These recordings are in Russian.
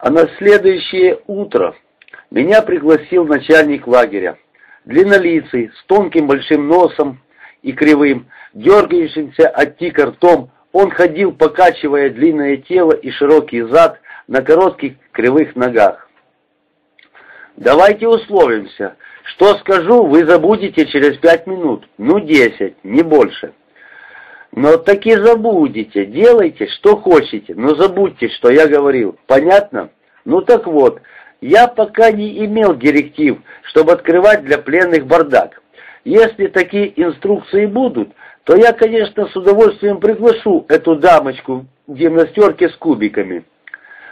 А на следующее утро меня пригласил начальник лагеря, длиннолицый, с тонким большим носом и кривым, дергающимся от тика ртом, он ходил, покачивая длинное тело и широкий зад на коротких кривых ногах. «Давайте условимся. Что скажу, вы забудете через пять минут. Ну, десять, не больше». «Но таки забудете. Делайте, что хотите, но забудьте, что я говорил. Понятно? Ну так вот, я пока не имел директив, чтобы открывать для пленных бардак. Если такие инструкции будут, то я, конечно, с удовольствием приглашу эту дамочку в гимнастерке с кубиками.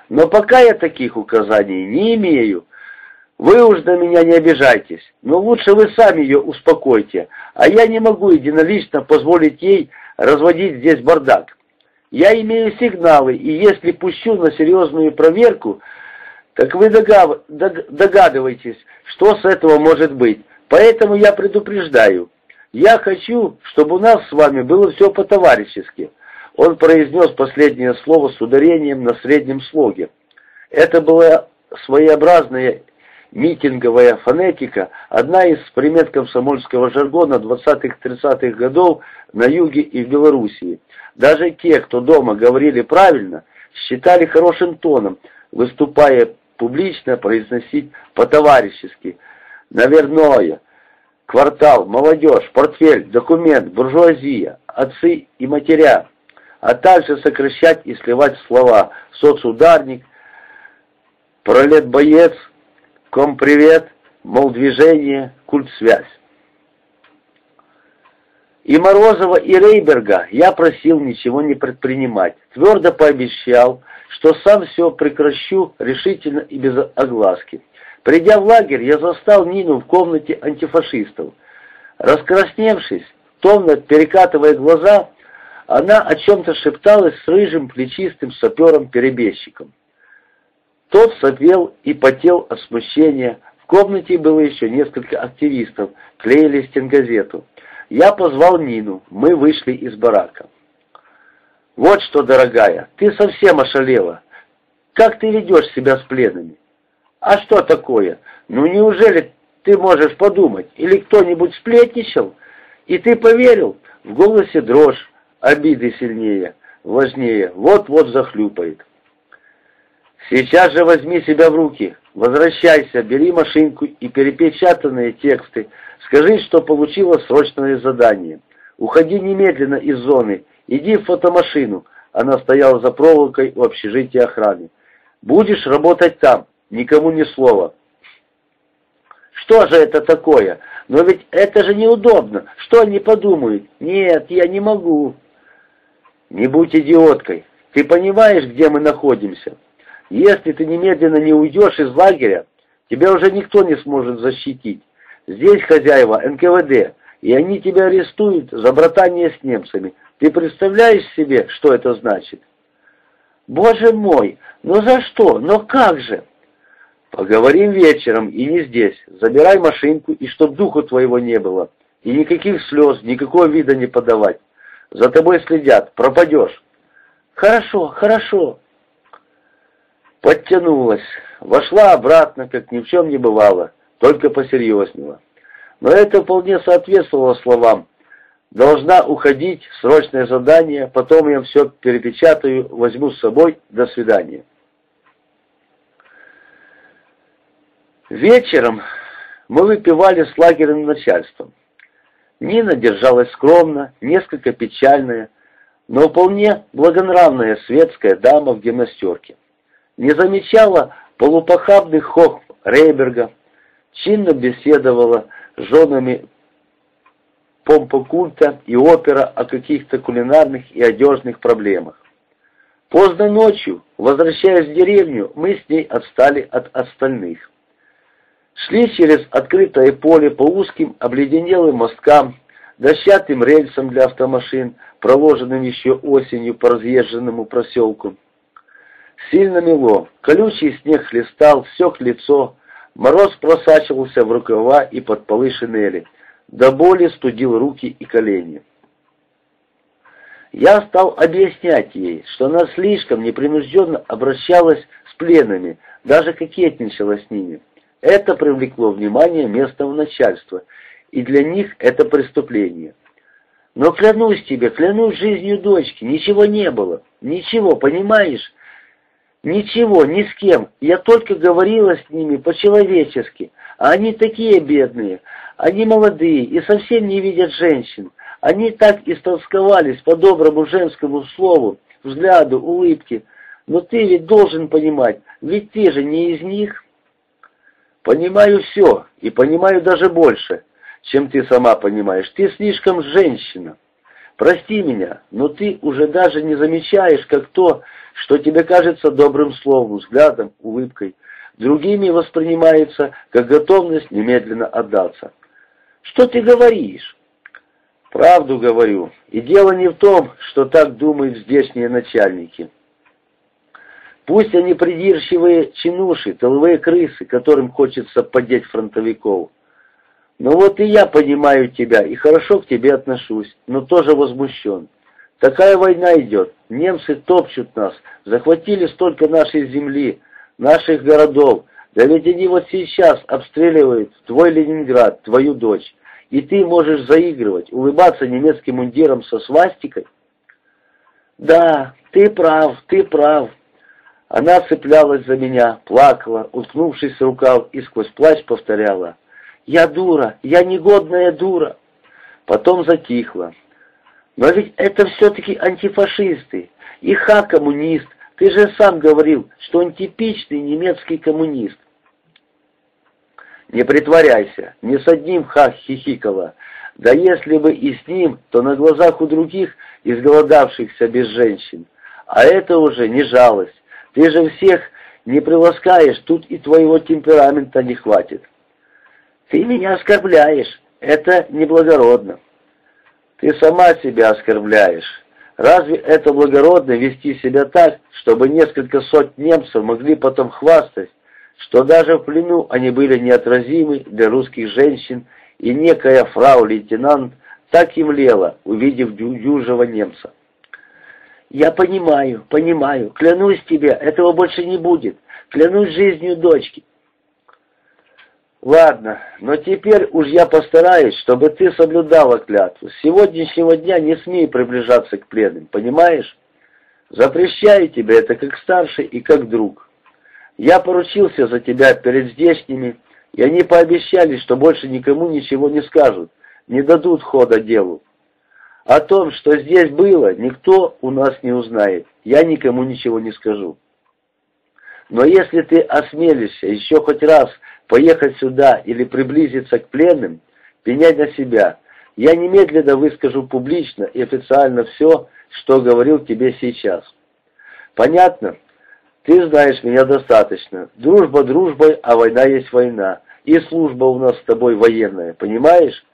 Но пока я таких указаний не имею. Вы уж на меня не обижайтесь, но лучше вы сами ее успокойте, а я не могу единолично позволить ей разводить здесь бардак. Я имею сигналы, и если пущу на серьезную проверку, так вы догадываетесь, что с этого может быть. Поэтому я предупреждаю. Я хочу, чтобы у нас с вами было все по-товарищески. Он произнес последнее слово с ударением на среднем слоге. Это была своеобразная митинговая фонетика, одна из примет комсомольского жаргона 20-30-х годов на юге и в Белоруссии. Даже те, кто дома говорили правильно, считали хорошим тоном, выступая публично, произносить по-товарищески. Наверное, квартал, молодежь, портфель, документ, буржуазия, отцы и матеря, а также сокращать и сливать слова соцударник, пролет-боец, ком-привет, мол, движение, культ-связь. И Морозова, и Рейберга я просил ничего не предпринимать, твердо пообещал, что сам все прекращу решительно и без огласки. Придя в лагерь, я застал Нину в комнате антифашистов. Раскрасневшись, томно перекатывая глаза, она о чем-то шепталась с рыжим плечистым сапером-перебежчиком. Тот сопел и потел от смущения. В комнате было еще несколько активистов, клеили стенгазету. Я позвал Нину, мы вышли из барака. «Вот что, дорогая, ты совсем ошалела. Как ты ведешь себя с пленными?» «А что такое? Ну неужели ты можешь подумать? Или кто-нибудь сплетничал? И ты поверил?» В голосе дрожь, обиды сильнее, важнее, вот-вот захлюпает. «Сейчас же возьми себя в руки, возвращайся, бери машинку и перепечатанные тексты, скажи, что получила срочное задание. Уходи немедленно из зоны, иди в фотомашину». Она стояла за проволокой у общежития охраны. «Будешь работать там, никому ни слова». «Что же это такое? Но ведь это же неудобно. Что они подумают? Нет, я не могу». «Не будь идиоткой. Ты понимаешь, где мы находимся? Если ты немедленно не уйдешь из лагеря, тебя уже никто не сможет защитить. Здесь хозяева НКВД, и они тебя арестуют за братание с немцами. Ты представляешь себе, что это значит?» «Боже мой, ну за что? Но как же?» «Поговорим вечером и не здесь. Забирай машинку, и чтоб духу твоего не было. И никаких слез, никакого вида не подавать. За тобой следят, пропадешь». «Хорошо, хорошо». Подтянулась, вошла обратно, как ни в чем не бывало, только посерьезнела. Но это вполне соответствовало словам. Должна уходить, срочное задание, потом я все перепечатаю, возьму с собой, до свидания. Вечером мы выпивали с лагерным начальством. Нина держалась скромно, несколько печальная, но вполне благонравная светская дама в гимнастерке. Не замечала полупохабных хох Рейберга, чинно беседовала с женами помпокульта и опера о каких-то кулинарных и одежных проблемах. Поздно ночью, возвращаясь в деревню, мы с ней отстали от остальных. Шли через открытое поле по узким обледенелым мосткам, дощатым рельсам для автомашин, проложенным еще осенью по разъезженному проселку. Сильно мело, колючий снег хлестал, сёк лицо, мороз просачивался в рукава и под полы шинели, до боли студил руки и колени. Я стал объяснять ей, что она слишком непринужденно обращалась с пленными, даже кокетничала с ними. Это привлекло внимание местного начальства, и для них это преступление. Но клянусь тебе, клянусь жизнью дочки, ничего не было. Ничего, понимаешь? Ничего, ни с кем. Я только говорила с ними по-человечески. А они такие бедные. Они молодые и совсем не видят женщин. Они так истолсковались по доброму женскому слову, взгляду, улыбке. Но ты ведь должен понимать, ведь ты же не из них. Понимаю все, и понимаю даже больше, чем ты сама понимаешь. Ты слишком женщина. Прости меня, но ты уже даже не замечаешь, как то, что тебе кажется добрым словом, взглядом, улыбкой, другими воспринимается как готовность немедленно отдаться. Что ты говоришь? Правду говорю. И дело не в том, что так думают здешние начальники. Пусть они придирчивые чинуши, толовые крысы, которым хочется подеть фронтовиков. Но вот и я понимаю тебя и хорошо к тебе отношусь, но тоже возмущен. Такая война идет, немцы топчут нас, захватили столько нашей земли, наших городов, да ведь они вот сейчас обстреливают твой Ленинград, твою дочь. И ты можешь заигрывать, улыбаться немецким мундиром со свастикой? Да, ты прав, ты прав. Она цеплялась за меня, плакала, уткнувшись рукав и сквозь плач повторяла. Я дура, я негодная дура. Потом затихла. Но ведь это все-таки антифашисты. И Ха коммунист. Ты же сам говорил, что он типичный немецкий коммунист. Не притворяйся, ни с одним хах хихикала. Да если бы и с ним, то на глазах у других, изголодавшихся без женщин. А это уже не жалость. Ты же всех не приласкаешь, тут и твоего темперамента не хватит. Ты меня оскорбляешь, это неблагородно. Ты сама себя оскорбляешь. Разве это благородно вести себя так, чтобы несколько сот немцев могли потом хвастать, что даже в плену они были неотразимы для русских женщин, и некая фрау-лейтенант так и млела, увидев дюжего немца. «Я понимаю, понимаю, клянусь тебе, этого больше не будет, клянусь жизнью дочки». «Ладно, но теперь уж я постараюсь, чтобы ты соблюдала клятву. С сегодняшнего дня не смей приближаться к пленным, понимаешь? Запрещаю тебе это как старший и как друг». Я поручился за тебя перед здешними, и они пообещали, что больше никому ничего не скажут, не дадут хода делу. О том, что здесь было, никто у нас не узнает, я никому ничего не скажу. Но если ты осмелишься еще хоть раз поехать сюда или приблизиться к пленным, пенять на себя, я немедленно выскажу публично и официально все, что говорил тебе сейчас. Понятно? Ты знаешь меня достаточно. Дружба дружбой, а война есть война. И служба у нас с тобой военная, понимаешь?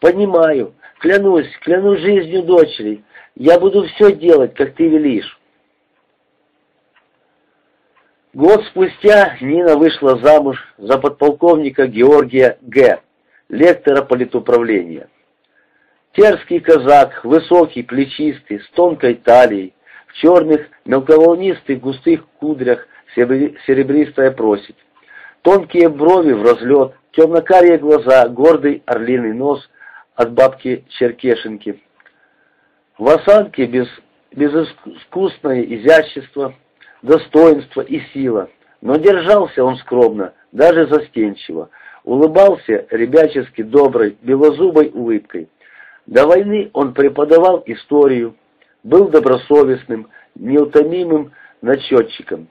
Понимаю. Клянусь, клянусь жизнью дочери. Я буду все делать, как ты велишь. Год спустя Нина вышла замуж за подполковника Георгия Г., лектора политуправления. Терский казак, высокий, плечистый, с тонкой талией, в черных, мелковолнистых, густых кудрях серебристая просить. Тонкие брови в разлет, темно-карие глаза, гордый орлиный нос от бабки Черкешенки. В осанке без, безыскусное изящество, достоинство и сила. Но держался он скромно, даже застенчиво. Улыбался ребячески доброй, белозубой улыбкой. До войны он преподавал историю, был добросовестным, неутомимым начетчиком.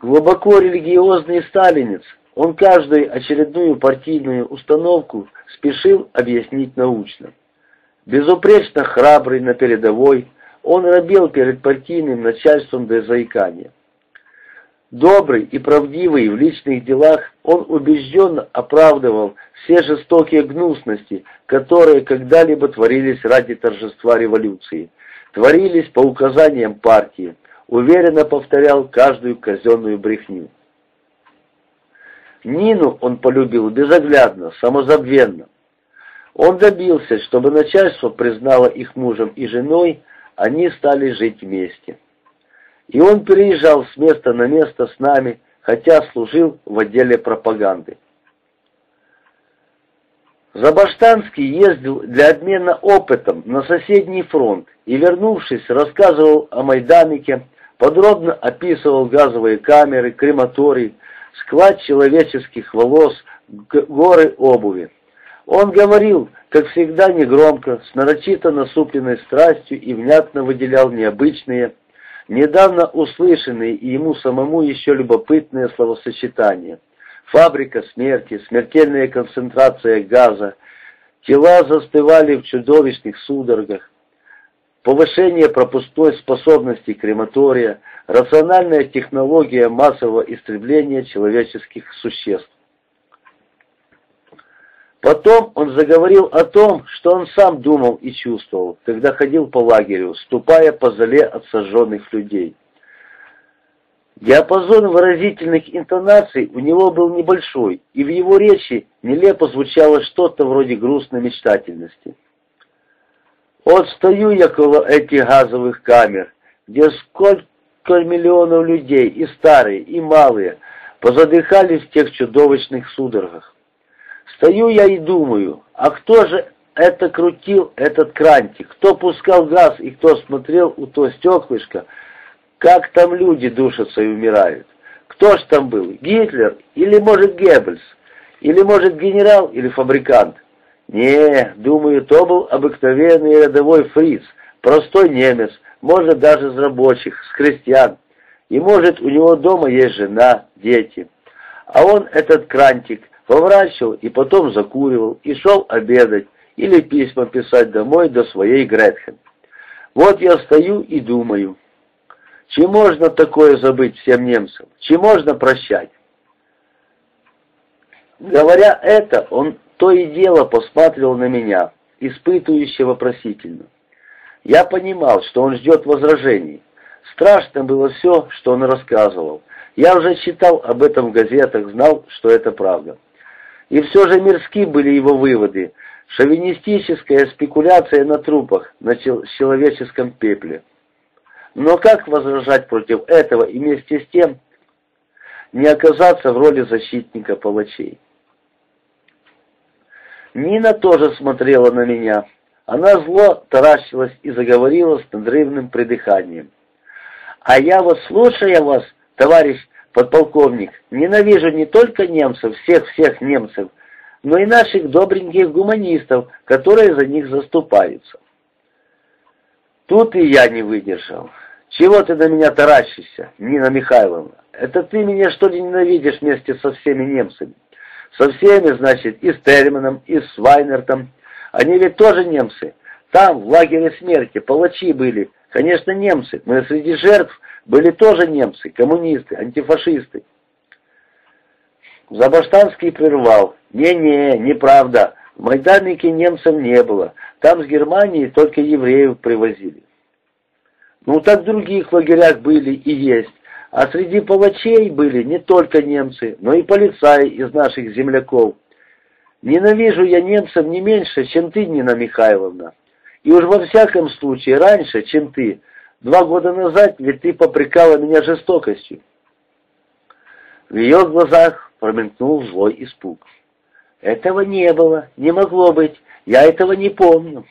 Глубоко религиозный сталинец, он каждую очередную партийную установку спешил объяснить научно. Безупречно храбрый на передовой, он робел перед партийным начальством до заикания. Добрый и правдивый в личных делах, он убежденно оправдывал все жестокие гнусности, которые когда-либо творились ради торжества революции, творились по указаниям партии, уверенно повторял каждую казенную брехню. Нину он полюбил безоглядно, самозабвенно. Он добился, чтобы начальство признало их мужем и женой, они стали жить вместе. И он переезжал с места на место с нами, хотя служил в отделе пропаганды. Забаштанский ездил для обмена опытом на соседний фронт и, вернувшись, рассказывал о Майданике, подробно описывал газовые камеры, крематорий, склад человеческих волос, горы обуви. Он говорил, как всегда, негромко, с нарочито насупленной страстью и внятно выделял необычные, недавно услышанные и ему самому еще любопытные словосочетания. Фабрика смерти, смертельная концентрация газа, тела застывали в чудовищных судорогах, повышение пропускной способности крематория, рациональная технология массового истребления человеческих существ. Потом он заговорил о том, что он сам думал и чувствовал, когда ходил по лагерю, ступая по зале от сожженных людей. Диапазон выразительных интонаций у него был небольшой, и в его речи нелепо звучало что-то вроде грустной мечтательности. Вот стою я около этих газовых камер, где сколько миллионов людей, и старые, и малые, позадыхались в тех чудовищных судорогах. Стою я и думаю, а кто же это крутил, этот крантик? Кто пускал газ и кто смотрел у то стеклышко, как там люди душатся и умирают? Кто ж там был? Гитлер или, может, Геббельс? Или, может, генерал или фабрикант? Не, думаю, то был обыкновенный рядовой фриц, простой немец, может, даже из рабочих, с крестьян. И, может, у него дома есть жена, дети. А он, этот крантик, поворачивал и потом закуривал, и шел обедать, или письма писать домой до своей Гретхен. Вот я стою и думаю, чем можно такое забыть всем немцам, чем можно прощать? Говоря это, он то и дело посматривал на меня, испытывающе вопросительно. Я понимал, что он ждет возражений. Страшно было все, что он рассказывал. Я уже читал об этом в газетах, знал, что это правда. И все же мирски были его выводы. Шовинистическая спекуляция на трупах, на человеческом пепле. Но как возражать против этого и вместе с тем не оказаться в роли защитника палачей? Нина тоже смотрела на меня. Она зло таращилась и заговорила с надрывным придыханием. «А я вот, слушая вас, товарищ подполковник, ненавижу не только немцев, всех-всех немцев, но и наших добреньких гуманистов, которые за них заступаются. Тут и я не выдержал. Чего ты на меня таращишься, Нина Михайловна? Это ты меня что ли ненавидишь вместе со всеми немцами? Со всеми, значит, и с Термином, и с Вайнертом. Они ведь тоже немцы. Там, в лагере смерти, палачи были. Конечно, немцы, но среди жертв были тоже немцы, коммунисты, антифашисты. Забаштанский прервал. «Не-не, неправда. В Майданнике немцев не было. Там с Германии только евреев привозили». «Ну так в других лагерях были и есть. А среди палачей были не только немцы, но и полицаи из наших земляков. Ненавижу я немцев не меньше, чем ты, Нина Михайловна. И уж во всяком случае раньше, чем ты, Два года назад ведь ты попрекала меня жестокостью. В ее глазах промелькнул злой испуг. Этого не было, не могло быть, я этого не помню.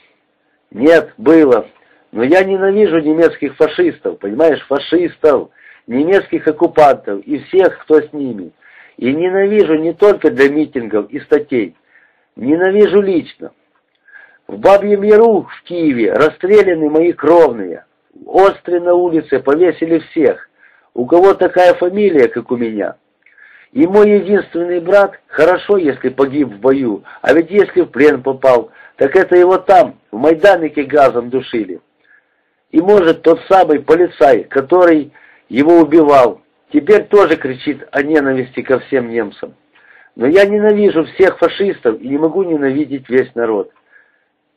Нет, было, но я ненавижу немецких фашистов, понимаешь, фашистов, немецких оккупантов и всех, кто с ними. И ненавижу не только для митингов и статей, ненавижу лично. В Бабьем Яру в Киеве расстреляны мои кровные, Острый на улице повесили всех, у кого такая фамилия, как у меня. И мой единственный брат, хорошо, если погиб в бою, а ведь если в плен попал, так это его там, в Майданике газом душили. И может тот самый полицай, который его убивал, теперь тоже кричит о ненависти ко всем немцам. Но я ненавижу всех фашистов и не могу ненавидеть весь народ.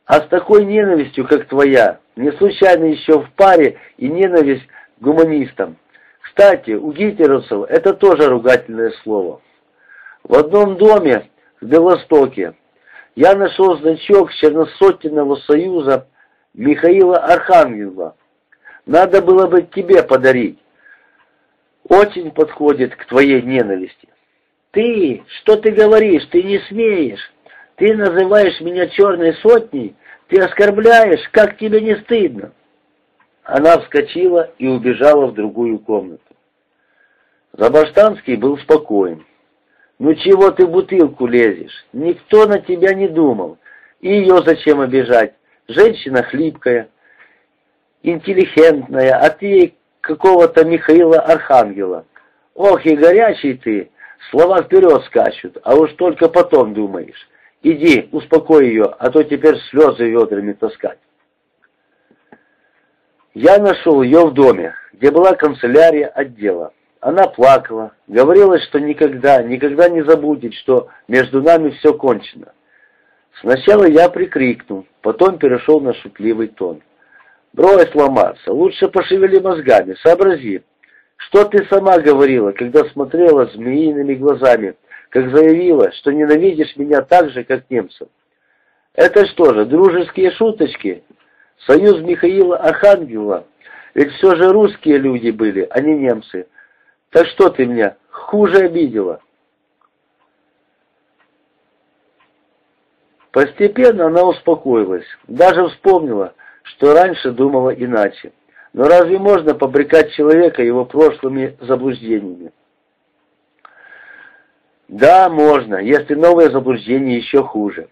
А с такой ненавистью, как твоя, не случайно еще в паре и ненависть к гуманистам. Кстати, у гитлеровцев это тоже ругательное слово. В одном доме в Белостоке я нашел значок Черносотенного союза Михаила Архангела. Надо было бы тебе подарить. очень подходит к твоей ненависти. Ты, что ты говоришь, ты не смеешь. Ты называешь меня черной сотней, ты оскорбляешь, как тебе не стыдно. Она вскочила и убежала в другую комнату. Забаштанский был спокоен. «Ну чего ты в бутылку лезешь? Никто на тебя не думал. И ее зачем обижать? Женщина хлипкая, интеллигентная, а ты какого-то Михаила Архангела. Ох и горячий ты, слова вперед скачут, а уж только потом думаешь. Иди, успокой ее, а то теперь слезы ведрами таскать. Я нашел ее в доме, где была канцелярия отдела. Она плакала, говорила, что никогда, никогда не забудет, что между нами все кончено. Сначала я прикрикнул, потом перешел на шутливый тон. «Брось ломаться, лучше пошевели мозгами, сообрази. Что ты сама говорила, когда смотрела змеиными глазами, как заявила, что ненавидишь меня так же, как немцев? Это что же, дружеские шуточки? Союз Михаила Архангела? Ведь все же русские люди были, а не немцы. Так что ты меня хуже обидела?» Постепенно она успокоилась, даже вспомнила, что раньше думала иначе. Но разве можно побрекать человека его прошлыми заблуждениями? Да, можно, если новое заблуждение еще хуже.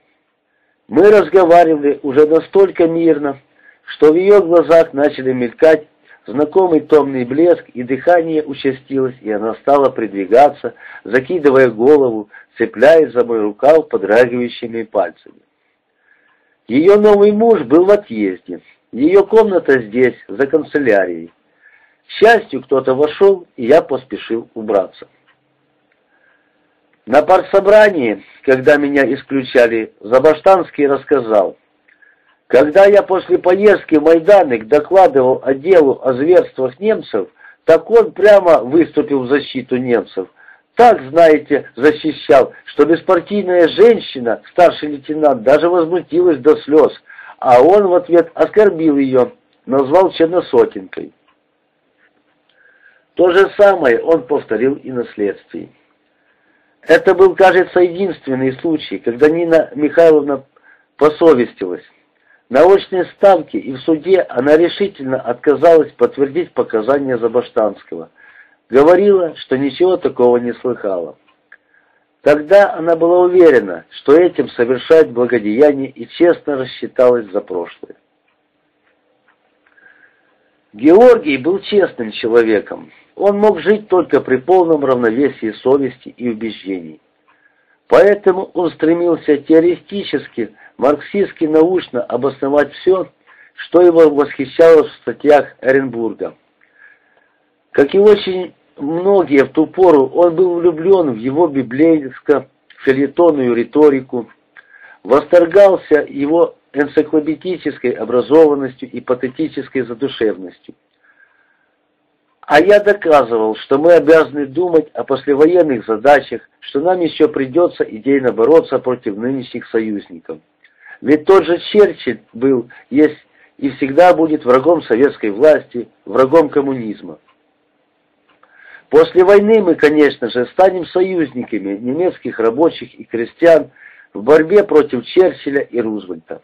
Мы разговаривали уже настолько мирно, что в ее глазах начали мелькать знакомый томный блеск, и дыхание участилось, и она стала придвигаться, закидывая голову, цепляясь за мой рукав подрагивающими пальцами. Ее новый муж был в отъезде, ее комната здесь, за канцелярией. К счастью, кто-то вошел, и я поспешил убраться. На партсобрании, когда меня исключали, Забаштанский рассказал, когда я после поездки в Майданик докладывал отделу о зверствах немцев, так он прямо выступил в защиту немцев. Так, знаете, защищал, что беспартийная женщина, старший лейтенант, даже возмутилась до слез, а он в ответ оскорбил ее, назвал черносотенкой. То же самое он повторил и на следствии. Это был, кажется, единственный случай, когда Нина Михайловна посовестилась. На очной ставке и в суде она решительно отказалась подтвердить показания Забаштанского. Говорила, что ничего такого не слыхала. Тогда она была уверена, что этим совершает благодеяние и честно рассчиталась за прошлое. Георгий был честным человеком. Он мог жить только при полном равновесии совести и убеждений. Поэтому он стремился теоретически, марксистски научно обосновать все, что его восхищало в статьях Эренбурга. Как и очень многие в ту пору, он был влюблен в его библейско-филетонную риторику, восторгался его энциклопедической образованностью и патетической задушевностью. А я доказывал, что мы обязаны думать о послевоенных задачах, что нам еще придется идейно бороться против нынешних союзников. Ведь тот же Черчилль был, есть и всегда будет врагом советской власти, врагом коммунизма. После войны мы, конечно же, станем союзниками немецких рабочих и крестьян в борьбе против Черчилля и Рузвельта.